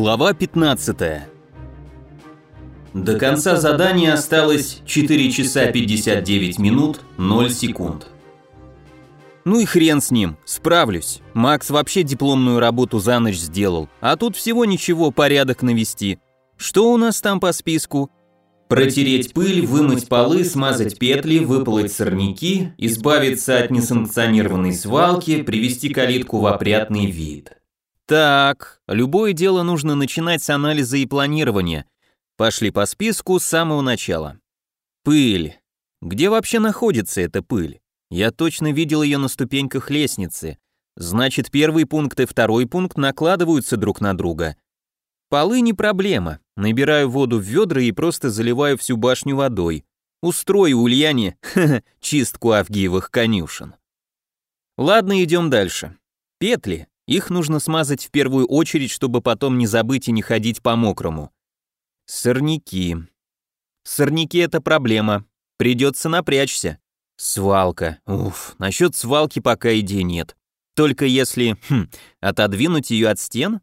Глава 15 До конца задания осталось 4 часа 59 минут 0 секунд. Ну и хрен с ним, справлюсь. Макс вообще дипломную работу за ночь сделал, а тут всего ничего, порядок навести. Что у нас там по списку? Протереть пыль, вымыть полы, смазать петли, выполоть сорняки, избавиться от несанкционированной свалки, привести калитку в опрятный вид. Так, любое дело нужно начинать с анализа и планирования. Пошли по списку с самого начала. Пыль. Где вообще находится эта пыль? Я точно видел ее на ступеньках лестницы. Значит, первый пункт и второй пункт накладываются друг на друга. Полы не проблема. Набираю воду в ведра и просто заливаю всю башню водой. Устрою Ульяне чистку Авгиевых конюшен. Ладно, идем дальше. Петли. Их нужно смазать в первую очередь, чтобы потом не забыть и не ходить по мокрому. Сорняки. Сорняки — это проблема. Придется напрячься. Свалка. Уф, насчет свалки пока идей нет. Только если, хм, отодвинуть ее от стен?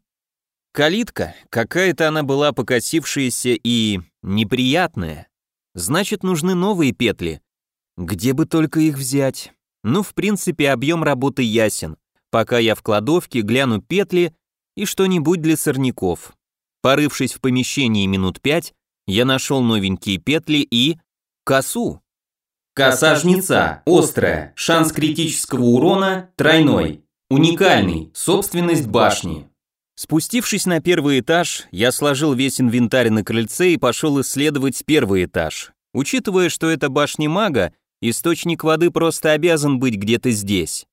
Калитка, какая-то она была покосившаяся и неприятная. Значит, нужны новые петли. Где бы только их взять? Ну, в принципе, объем работы ясен пока я в кладовке гляну петли и что-нибудь для сорняков. Порывшись в помещении минут пять, я нашел новенькие петли и... косу. Коса жнеца, острая, шанс критического урона тройной, уникальный, собственность башни. Спустившись на первый этаж, я сложил весь инвентарь на крыльце и пошел исследовать первый этаж. Учитывая, что это башня мага, источник воды просто обязан быть где-то здесь.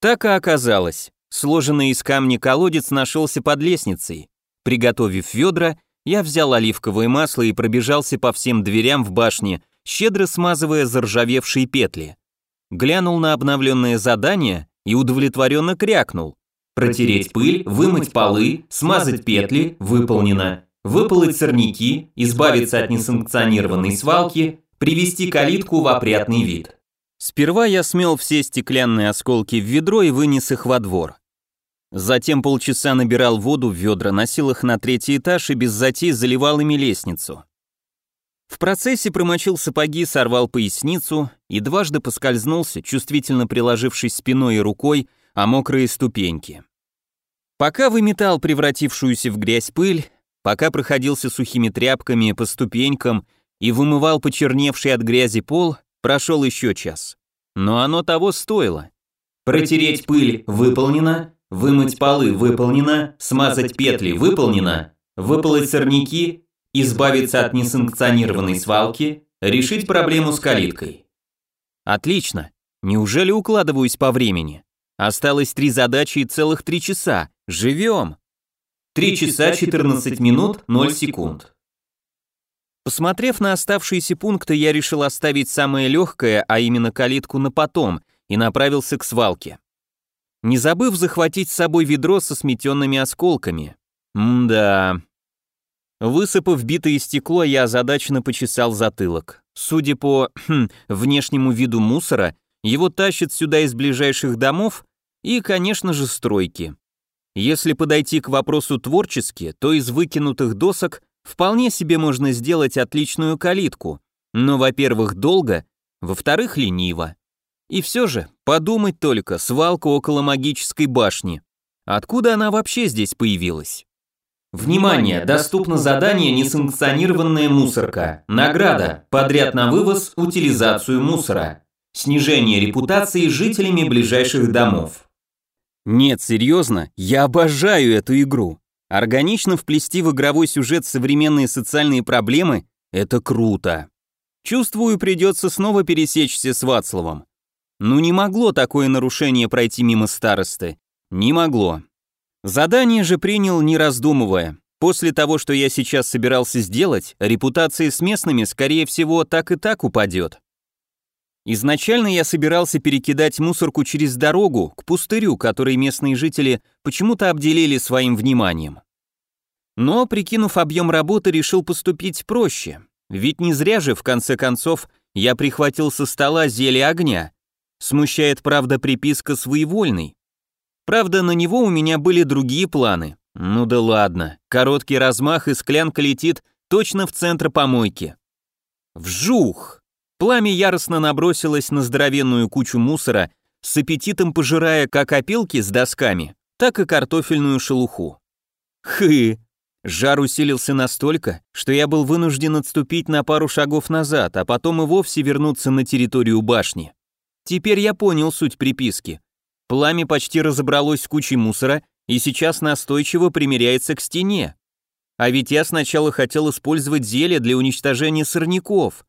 Так и оказалось. Сложенный из камня колодец нашелся под лестницей. Приготовив ведра, я взял оливковое масло и пробежался по всем дверям в башне, щедро смазывая заржавевшие петли. Глянул на обновленное задание и удовлетворенно крякнул. Протереть пыль, вымыть полы, смазать петли, выполнено. Выполоть сорняки, избавиться от несанкционированной свалки, привести калитку в опрятный вид. Сперва я смел все стеклянные осколки в ведро и вынес их во двор. Затем полчаса набирал воду в ведра, носил их на третий этаж и без затей заливал ими лестницу. В процессе промочил сапоги, сорвал поясницу и дважды поскользнулся, чувствительно приложившись спиной и рукой о мокрые ступеньки. Пока выметал превратившуюся в грязь пыль, пока проходился сухими тряпками по ступенькам и вымывал почерневший от грязи пол, Прошел еще час. Но оно того стоило. Протереть пыль выполнено, вымыть полы выполнено, смазать петли выполнено, выполоть сорняки, избавиться от несанкционированной свалки, решить проблему с калиткой. Отлично. Неужели укладываюсь по времени? Осталось три задачи и целых три часа. Живем. Три часа 14 минут 0 секунд. Посмотрев на оставшиеся пункты, я решил оставить самое легкое, а именно калитку на потом, и направился к свалке. Не забыв захватить с собой ведро со сметенными осколками. Мда. Высыпав битое стекло, я озадаченно почесал затылок. Судя по хм, внешнему виду мусора, его тащат сюда из ближайших домов и, конечно же, стройки. Если подойти к вопросу творчески, то из выкинутых досок Вполне себе можно сделать отличную калитку, но, во-первых, долго, во-вторых, лениво. И все же, подумать только, свалка около магической башни. Откуда она вообще здесь появилась? Внимание! Доступно задание «Несанкционированная мусорка». Награда. Подряд на вывоз, утилизацию мусора. Снижение репутации жителями ближайших домов. Нет, серьезно, я обожаю эту игру. Органично вплести в игровой сюжет современные социальные проблемы – это круто. Чувствую, придется снова пересечься с Вацлавом. Ну не могло такое нарушение пройти мимо старосты. Не могло. Задание же принял, не раздумывая. После того, что я сейчас собирался сделать, репутация с местными, скорее всего, так и так упадет. Изначально я собирался перекидать мусорку через дорогу к пустырю, который местные жители почему-то обделили своим вниманием. Но, прикинув объем работы, решил поступить проще. Ведь не зря же, в конце концов, я прихватил со стола зелье огня. Смущает, правда, приписка «своевольный». Правда, на него у меня были другие планы. Ну да ладно, короткий размах и склянка летит точно в центр помойки. Вжух! Пламя яростно набросилось на здоровенную кучу мусора, с аппетитом пожирая как опилки с досками, так и картофельную шелуху. Хы! Жар усилился настолько, что я был вынужден отступить на пару шагов назад, а потом и вовсе вернуться на территорию башни. Теперь я понял суть приписки. Пламя почти разобралось с кучей мусора и сейчас настойчиво примеряется к стене. А ведь я сначала хотел использовать зелье для уничтожения сорняков.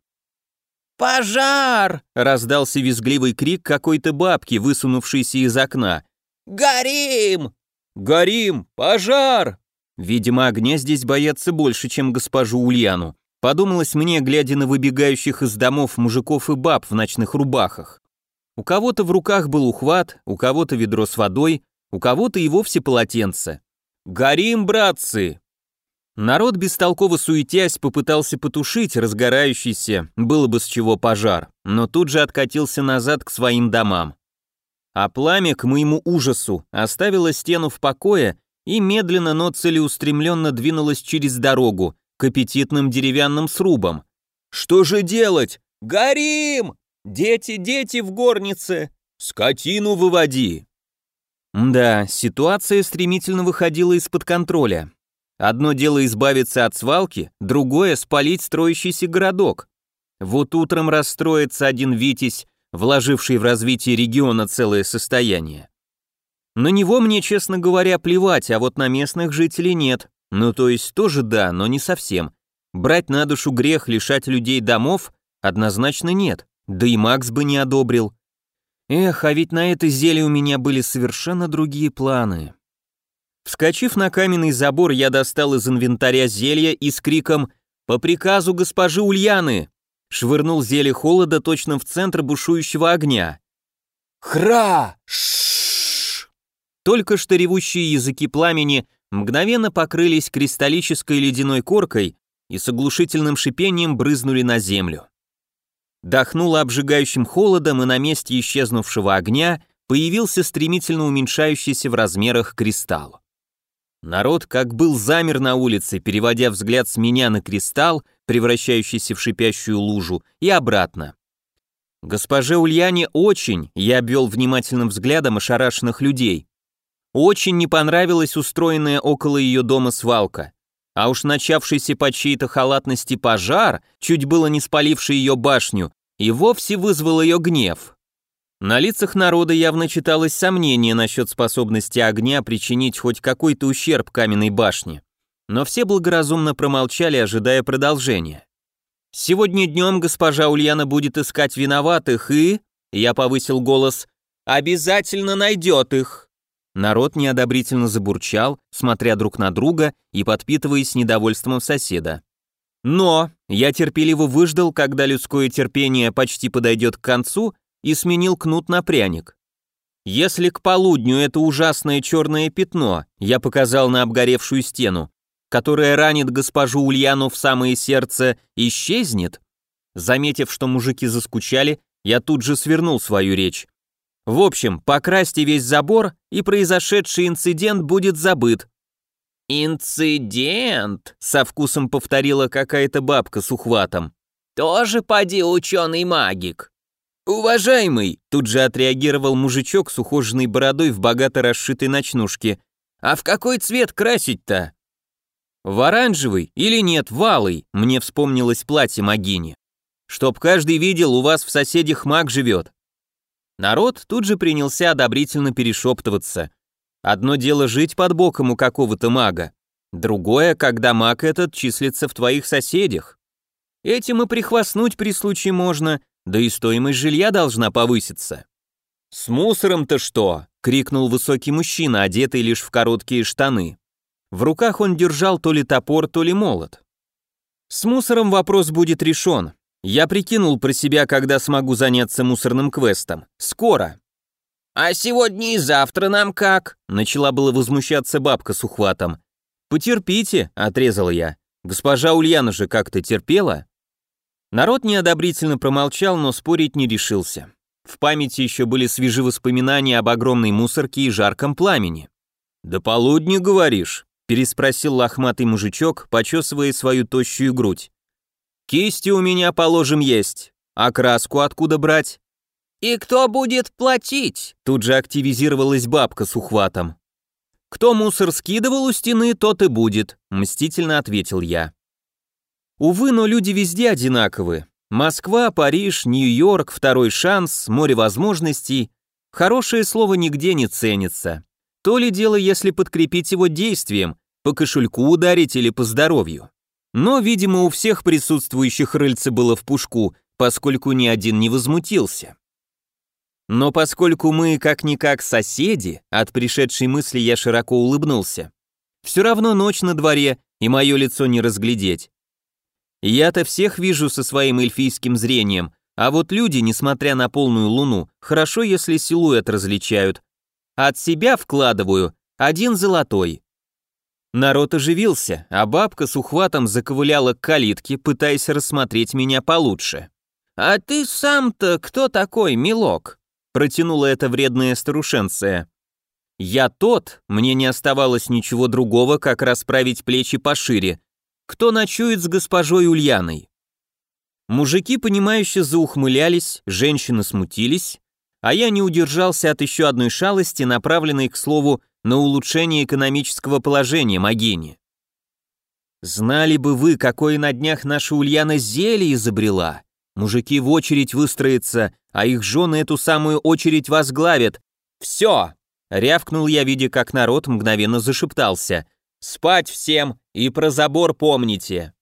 «Пожар!» — раздался визгливый крик какой-то бабки, высунувшейся из окна. «Горим!» «Горим! Пожар!» Видимо, огня здесь боятся больше, чем госпожу Ульяну. Подумалось мне, глядя на выбегающих из домов мужиков и баб в ночных рубахах. У кого-то в руках был ухват, у кого-то ведро с водой, у кого-то и вовсе полотенце. «Горим, братцы!» Народ, бестолково суетясь, попытался потушить разгорающийся, было бы с чего пожар, но тут же откатился назад к своим домам. А пламя, к моему ужасу, оставило стену в покое и медленно, но целеустремленно двинулась через дорогу к аппетитным деревянным срубам. «Что же делать? Горим! Дети, дети в горнице! Скотину выводи!» Да, ситуация стремительно выходила из-под контроля. Одно дело избавиться от свалки, другое — спалить строящийся городок. Вот утром расстроится один Витязь, вложивший в развитие региона целое состояние. На него мне, честно говоря, плевать, а вот на местных жителей нет. Ну то есть тоже да, но не совсем. Брать на душу грех, лишать людей домов однозначно нет. Да и Макс бы не одобрил. Эх, а ведь на это зелье у меня были совершенно другие планы. Вскочив на каменный забор, я достал из инвентаря зелье и с криком «По приказу госпожи Ульяны!» швырнул зелье холода точно в центр бушующего огня. «Хра! Только что ревущие языки пламени мгновенно покрылись кристаллической ледяной коркой и с оглушительным шипением брызнули на землю. Дохнуло обжигающим холодом, и на месте исчезнувшего огня появился стремительно уменьшающийся в размерах кристалл. Народ как был замер на улице, переводя взгляд с меня на кристалл, превращающийся в шипящую лужу, и обратно. Госпоже Ульяне очень, я обвел внимательным взглядом ошарашенных людей, очень не понравилась устроенная около ее дома свалка. А уж начавшийся по чьей-то халатности пожар, чуть было не спаливший ее башню, и вовсе вызвал ее гнев. На лицах народа явно читалось сомнение насчет способности огня причинить хоть какой-то ущерб каменной башне. Но все благоразумно промолчали, ожидая продолжения. «Сегодня днем госпожа Ульяна будет искать виноватых и...» Я повысил голос. «Обязательно найдет их!» Народ неодобрительно забурчал, смотря друг на друга и подпитываясь недовольством соседа. Но я терпеливо выждал, когда людское терпение почти подойдет к концу, и сменил кнут на пряник. Если к полудню это ужасное черное пятно я показал на обгоревшую стену, которая ранит госпожу Ульяну в самое сердце, исчезнет, заметив, что мужики заскучали, я тут же свернул свою речь. В общем, покрасьте весь забор, и произошедший инцидент будет забыт. «Инцидент?» — со вкусом повторила какая-то бабка с ухватом. «Тоже поди ученый-магик». «Уважаемый!» — тут же отреагировал мужичок с ухоженной бородой в богато расшитой ночнушке. «А в какой цвет красить-то?» «В оранжевый или нет, в алый?» — мне вспомнилось платье Магини. «Чтоб каждый видел, у вас в соседях маг живет. Народ тут же принялся одобрительно перешептываться. Одно дело жить под боком у какого-то мага, другое, когда маг этот числится в твоих соседях. Этим и прихвастнуть при случае можно, да и стоимость жилья должна повыситься. «С мусором-то что?» — крикнул высокий мужчина, одетый лишь в короткие штаны. В руках он держал то ли топор, то ли молот. С мусором вопрос будет решен. Я прикинул про себя, когда смогу заняться мусорным квестом. Скоро. «А сегодня и завтра нам как?» Начала было возмущаться бабка с ухватом. «Потерпите», — отрезал я. «Госпожа Ульяна же как-то терпела?» Народ неодобрительно промолчал, но спорить не решился. В памяти еще были свежи воспоминания об огромной мусорке и жарком пламени. «До полудня, говоришь?» переспросил лохматый мужичок, почесывая свою тощую грудь. «Кисти у меня, положим, есть. А краску откуда брать?» «И кто будет платить?» Тут же активизировалась бабка с ухватом. «Кто мусор скидывал у стены, тот и будет», — мстительно ответил я. Увы, но люди везде одинаковы. Москва, Париж, Нью-Йорк, второй шанс, море возможностей. Хорошее слово нигде не ценится. То ли дело, если подкрепить его действием, по кошельку ударить или по здоровью. Но, видимо, у всех присутствующих рыльце было в пушку, поскольку ни один не возмутился. Но поскольку мы как-никак соседи, от пришедшей мысли я широко улыбнулся. Все равно ночь на дворе, и мое лицо не разглядеть. Я-то всех вижу со своим эльфийским зрением, а вот люди, несмотря на полную луну, хорошо, если силуэт различают. От себя вкладываю один золотой. Народ оживился, а бабка с ухватом заковыляла к калитке, пытаясь рассмотреть меня получше. «А ты сам-то кто такой, милок?» протянула эта вредная старушенция. «Я тот, мне не оставалось ничего другого, как расправить плечи пошире, кто ночует с госпожой Ульяной. Мужики, понимающе заухмылялись, женщины смутились, а я не удержался от еще одной шалости, направленной, к слову, на улучшение экономического положения Магини. Знали бы вы, какое на днях наша Ульяна зелье изобрела. Мужики в очередь выстроятся, а их жены эту самую очередь возглавят. Все! Рявкнул я, видя, как народ мгновенно зашептался. Спать всем и про забор помните.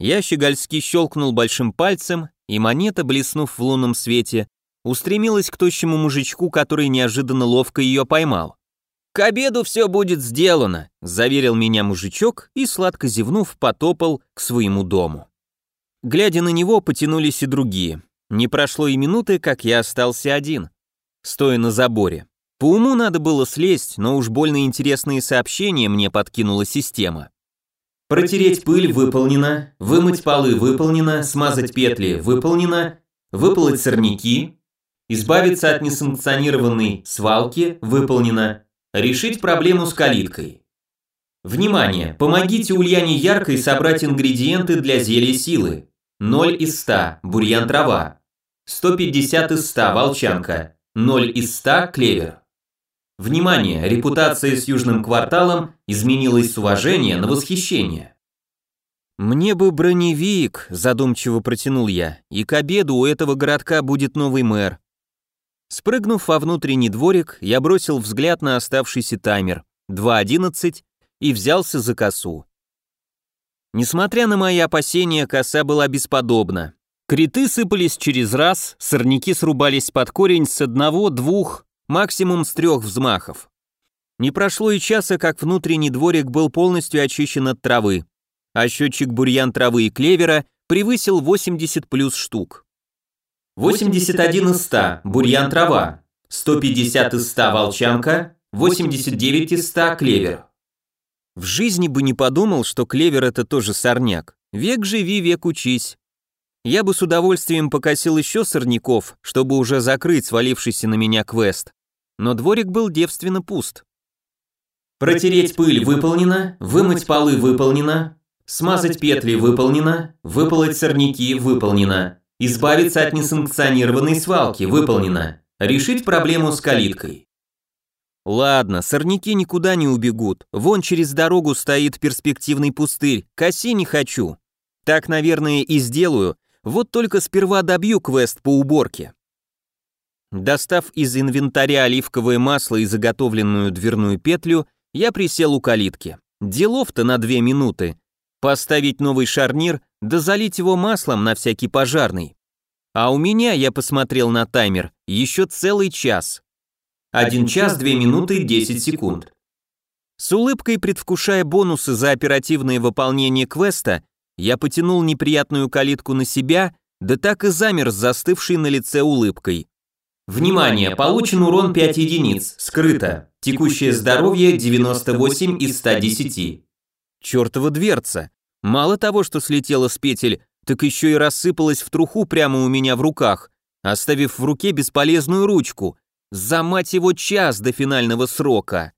Я щегольски щелкнул большим пальцем, и монета, блеснув в лунном свете, устремилась к тощему мужичку, который неожиданно ловко ее поймал. «К обеду все будет сделано», — заверил меня мужичок и, сладко зевнув, потопал к своему дому. Глядя на него, потянулись и другие. Не прошло и минуты, как я остался один, стоя на заборе. По уму надо было слезть, но уж больно интересные сообщения мне подкинула система. Протереть пыль выполнено, вымыть полы выполнено, смазать петли выполнено, выполоть сорняки, избавиться от несанкционированной свалки выполнено, решить проблему с калиткой. Внимание! Помогите Ульяне Яркой собрать ингредиенты для зелья силы. 0 из 100 – бурьян трава. 150 из 100 – волчанка. 0 из 100 – клевер. Внимание, репутация с Южным кварталом изменилась с уважения на восхищение. «Мне бы броневик», – задумчиво протянул я, – «и к обеду у этого городка будет новый мэр». Спрыгнув во внутренний дворик, я бросил взгляд на оставшийся таймер – 2.11 и взялся за косу. Несмотря на мои опасения, коса была бесподобна. Криты сыпались через раз, сорняки срубались под корень с одного-двух, максимум с трех взмахов. Не прошло и часа, как внутренний дворик был полностью очищен от травы, а счетчик бурьян травы и клевера превысил 80 плюс штук. 81 из 100 – бурьян трава, 150 из 100 – волчанка, 89 из 100 – клевер. В жизни бы не подумал, что клевер это тоже сорняк. Век живи, век учись. Я бы с удовольствием покосил еще сорняков, чтобы уже закрыть свалившийся на меня квест но дворик был девственно пуст. Протереть пыль выполнено, вымыть полы выполнено, смазать петли выполнено, выполоть сорняки выполнено, избавиться от несанкционированной свалки выполнено, решить проблему с калиткой. Ладно, сорняки никуда не убегут. Вон через дорогу стоит перспективный пустырь. Коси не хочу. Так, наверное, и сделаю. Вот только сперва добью квест по уборке. Достав из инвентаря оливковое масло и заготовленную дверную петлю, я присел у калитки. Делов-то на две минуты. Поставить новый шарнир, да залить его маслом на всякий пожарный. А у меня, я посмотрел на таймер, еще целый час. Один час, две минуты, десять секунд. С улыбкой предвкушая бонусы за оперативное выполнение квеста, я потянул неприятную калитку на себя, да так и замер с застывшей на лице улыбкой. Внимание, получен урон 5 единиц, скрыто. Текущее здоровье 98 из 110. Чёртова дверца. Мало того, что слетела с петель, так еще и рассыпалась в труху прямо у меня в руках, оставив в руке бесполезную ручку. За мать его час до финального срока.